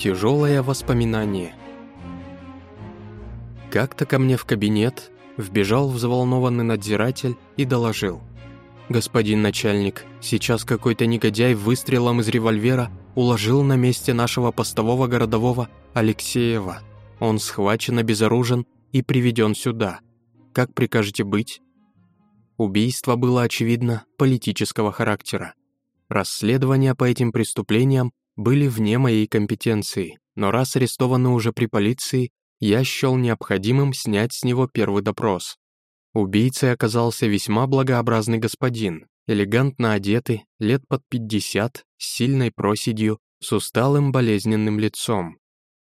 Тяжелое воспоминание. Как-то ко мне в кабинет вбежал взволнованный надзиратель и доложил. «Господин начальник, сейчас какой-то негодяй выстрелом из револьвера уложил на месте нашего постового городового Алексеева. Он схвачен, обезоружен и приведен сюда. Как прикажете быть?» Убийство было, очевидно, политического характера. Расследования по этим преступлениям были вне моей компетенции, но раз арестованы уже при полиции, я счел необходимым снять с него первый допрос. Убийцей оказался весьма благообразный господин, элегантно одетый, лет под 50, с сильной проседью, с усталым болезненным лицом.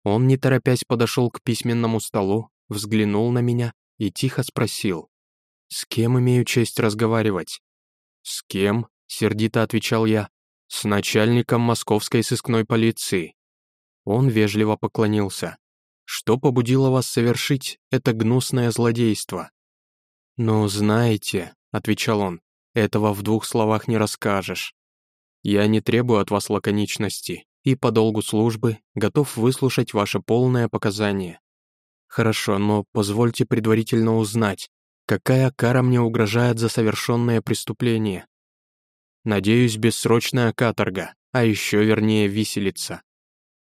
Он, не торопясь, подошел к письменному столу, взглянул на меня и тихо спросил. «С кем имею честь разговаривать?» «С кем?» — сердито отвечал я. «С начальником московской сыскной полиции». Он вежливо поклонился. «Что побудило вас совершить это гнусное злодейство?» «Ну, знаете», — отвечал он, — «этого в двух словах не расскажешь. Я не требую от вас лаконичности и по долгу службы готов выслушать ваше полное показание. Хорошо, но позвольте предварительно узнать, какая кара мне угрожает за совершенное преступление. Надеюсь, бессрочная каторга, а еще вернее виселица.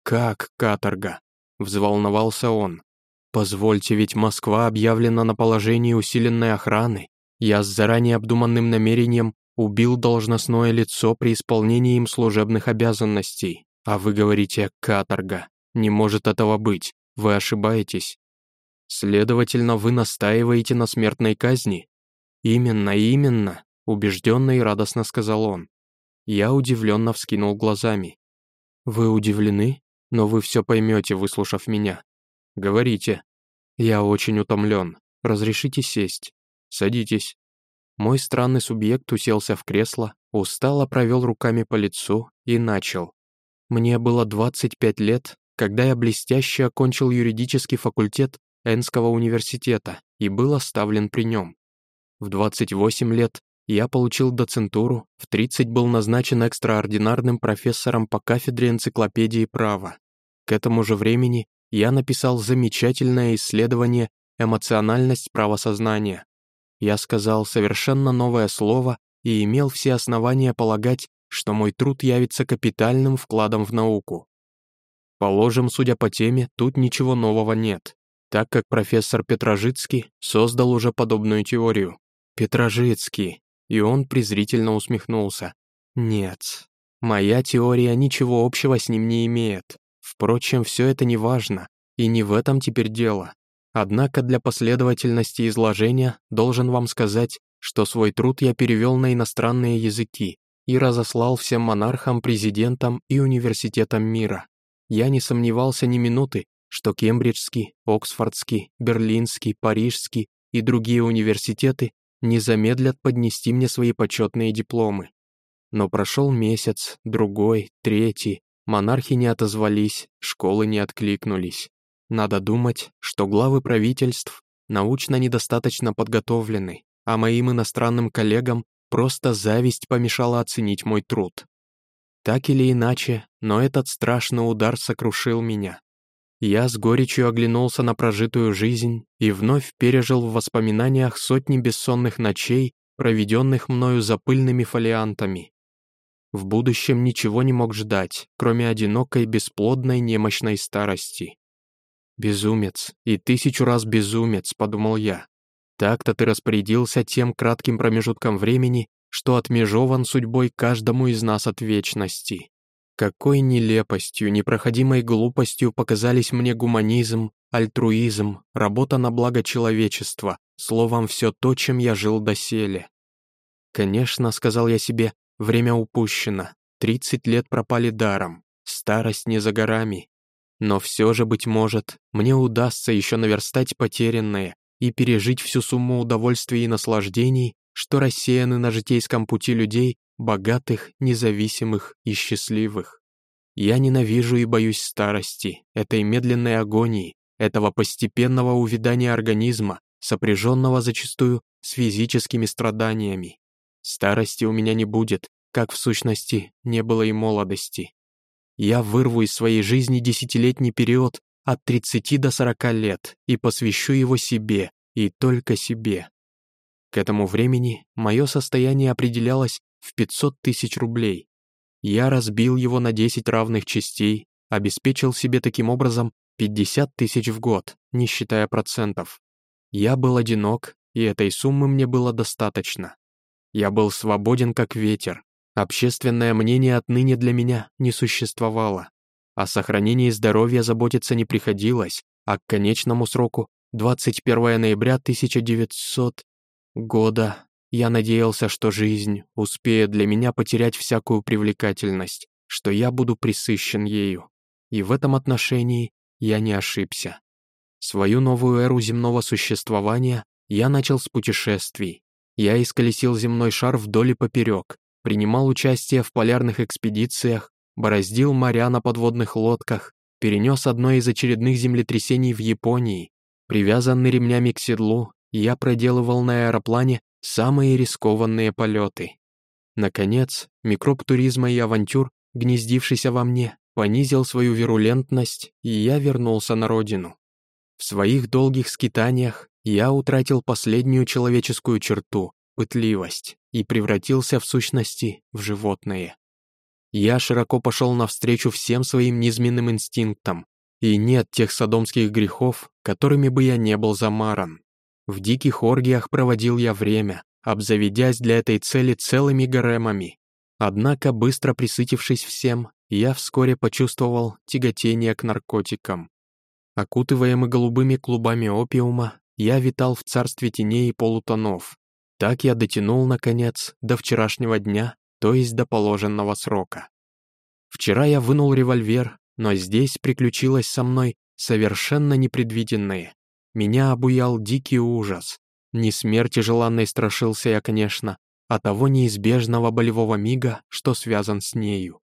Как каторга? Взволновался он. Позвольте, ведь Москва объявлена на положении усиленной охраны. Я с заранее обдуманным намерением убил должностное лицо при исполнении им служебных обязанностей. А вы говорите «каторга». Не может этого быть. Вы ошибаетесь. Следовательно, вы настаиваете на смертной казни? Именно, именно убежденно и радостно сказал он. Я удивленно вскинул глазами. «Вы удивлены? Но вы все поймете, выслушав меня. Говорите. Я очень утомлен. Разрешите сесть. Садитесь». Мой странный субъект уселся в кресло, устало провел руками по лицу и начал. Мне было 25 лет, когда я блестяще окончил юридический факультет Энского университета и был оставлен при нем. В 28 лет я получил доцентуру, в 30 был назначен экстраординарным профессором по кафедре энциклопедии права. К этому же времени я написал замечательное исследование «Эмоциональность правосознания». Я сказал совершенно новое слово и имел все основания полагать, что мой труд явится капитальным вкладом в науку. Положим, судя по теме, тут ничего нового нет, так как профессор Петрожицкий создал уже подобную теорию. Петрожицкий, и он презрительно усмехнулся. «Нет, моя теория ничего общего с ним не имеет. Впрочем, все это не важно, и не в этом теперь дело. Однако для последовательности изложения должен вам сказать, что свой труд я перевел на иностранные языки и разослал всем монархам, президентам и университетам мира. Я не сомневался ни минуты, что Кембриджский, Оксфордский, Берлинский, Парижский и другие университеты не замедлят поднести мне свои почетные дипломы. Но прошел месяц, другой, третий, монархи не отозвались, школы не откликнулись. Надо думать, что главы правительств научно недостаточно подготовлены, а моим иностранным коллегам просто зависть помешала оценить мой труд. Так или иначе, но этот страшный удар сокрушил меня. Я с горечью оглянулся на прожитую жизнь и вновь пережил в воспоминаниях сотни бессонных ночей, проведенных мною за пыльными фолиантами. В будущем ничего не мог ждать, кроме одинокой, бесплодной, немощной старости. «Безумец, и тысячу раз безумец», — подумал я. «Так-то ты распорядился тем кратким промежутком времени, что отмежован судьбой каждому из нас от вечности. Какой нелепостью, непроходимой глупостью показались мне гуманизм, альтруизм, работа на благо человечества, словом, все то, чем я жил доселе. Конечно, сказал я себе, время упущено, 30 лет пропали даром, старость не за горами. Но все же, быть может, мне удастся еще наверстать потерянное и пережить всю сумму удовольствий и наслаждений, что рассеяны на житейском пути людей, богатых, независимых и счастливых. Я ненавижу и боюсь старости, этой медленной агонии, этого постепенного увядания организма, сопряженного зачастую с физическими страданиями. Старости у меня не будет, как в сущности не было и молодости. я вырву из своей жизни десятилетний период от 30 до 40 лет и посвящу его себе и только себе. К этому времени мое состояние определялось в 500 тысяч рублей. Я разбил его на 10 равных частей, обеспечил себе таким образом 50 тысяч в год, не считая процентов. Я был одинок, и этой суммы мне было достаточно. Я был свободен как ветер. Общественное мнение отныне для меня не существовало. О сохранении здоровья заботиться не приходилось, а к конечному сроку 21 ноября 1900 года я надеялся, что жизнь успеет для меня потерять всякую привлекательность, что я буду присыщен ею. И в этом отношении я не ошибся. Свою новую эру земного существования я начал с путешествий. Я исколесил земной шар вдоль и поперек, принимал участие в полярных экспедициях, бороздил моря на подводных лодках, перенес одно из очередных землетрясений в Японии. Привязанный ремнями к седлу, я проделывал на аэроплане самые рискованные полеты. Наконец, микроб туризма и авантюр, гнездившийся во мне, понизил свою вирулентность, и я вернулся на родину. В своих долгих скитаниях я утратил последнюю человеческую черту — пытливость, и превратился в сущности в животное. Я широко пошел навстречу всем своим низменным инстинктам, и нет тех садомских грехов, которыми бы я не был замаран. В диких оргиях проводил я время, обзаведясь для этой цели целыми гаремами. Однако, быстро присытившись всем, я вскоре почувствовал тяготение к наркотикам. Окутываемый голубыми клубами опиума, я витал в царстве теней и полутонов. Так я дотянул, наконец, до вчерашнего дня, то есть до положенного срока. Вчера я вынул револьвер, но здесь приключилось со мной совершенно непредвиденное. Меня обуял дикий ужас. Не смерти желанной страшился я, конечно, а того неизбежного болевого мига, что связан с нею.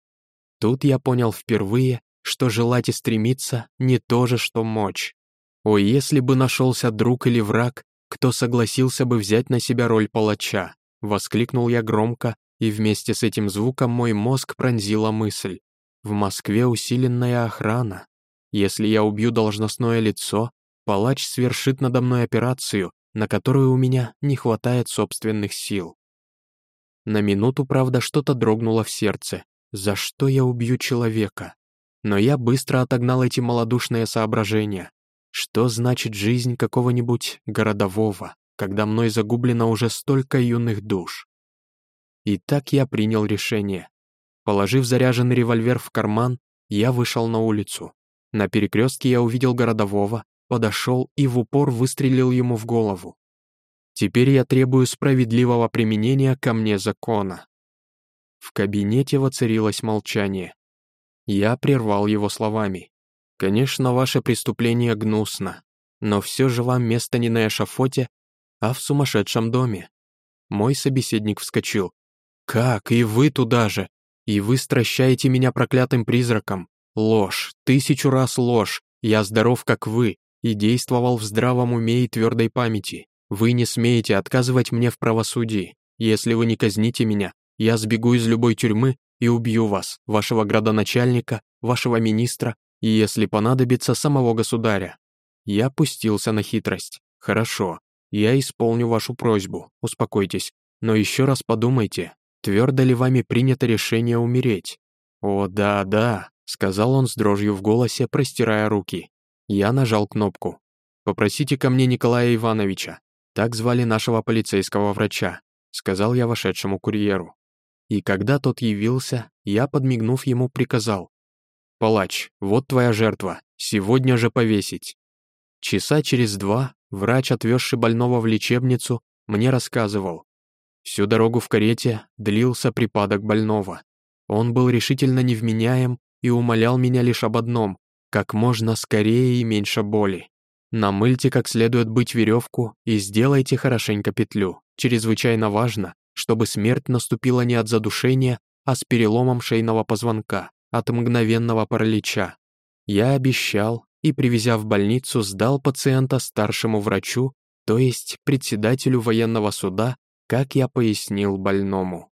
Тут я понял впервые, что желать и стремиться не то же, что мочь. О, если бы нашелся друг или враг, кто согласился бы взять на себя роль палача, воскликнул я громко, и вместе с этим звуком мой мозг пронзила мысль. В Москве усиленная охрана. Если я убью должностное лицо, палач свершит надо мной операцию, на которую у меня не хватает собственных сил. На минуту, правда, что-то дрогнуло в сердце, за что я убью человека? Но я быстро отогнал эти малодушные соображения. Что значит жизнь какого-нибудь городового, когда мной загублено уже столько юных душ? И так я принял решение. Положив заряженный револьвер в карман, я вышел на улицу. На перекрестке я увидел городового, подошел и в упор выстрелил ему в голову. Теперь я требую справедливого применения ко мне закона. В кабинете воцарилось молчание. Я прервал его словами. «Конечно, ваше преступление гнусно, но все же вам место не на эшафоте, а в сумасшедшем доме». Мой собеседник вскочил. «Как? И вы туда же? И вы стращаете меня проклятым призраком? Ложь, тысячу раз ложь, я здоров, как вы, и действовал в здравом уме и твердой памяти. Вы не смеете отказывать мне в правосудии. Если вы не казните меня, я сбегу из любой тюрьмы и убью вас, вашего градоначальника, вашего министра и, если понадобится, самого государя. Я пустился на хитрость. Хорошо, я исполню вашу просьбу, успокойтесь. Но еще раз подумайте, твердо ли вами принято решение умереть? О, да, да, сказал он с дрожью в голосе, простирая руки. Я нажал кнопку. «Попросите ко мне Николая Ивановича. Так звали нашего полицейского врача», сказал я вошедшему курьеру. И когда тот явился, я, подмигнув ему, приказал. «Палач, вот твоя жертва, сегодня же повесить». Часа через два врач, отвезший больного в лечебницу, мне рассказывал. Всю дорогу в карете длился припадок больного. Он был решительно невменяем и умолял меня лишь об одном — как можно скорее и меньше боли. Намыльте как следует быть веревку и сделайте хорошенько петлю. Чрезвычайно важно, чтобы смерть наступила не от задушения, а с переломом шейного позвонка, от мгновенного паралича. Я обещал и, привезя в больницу, сдал пациента старшему врачу, то есть председателю военного суда, как я пояснил больному.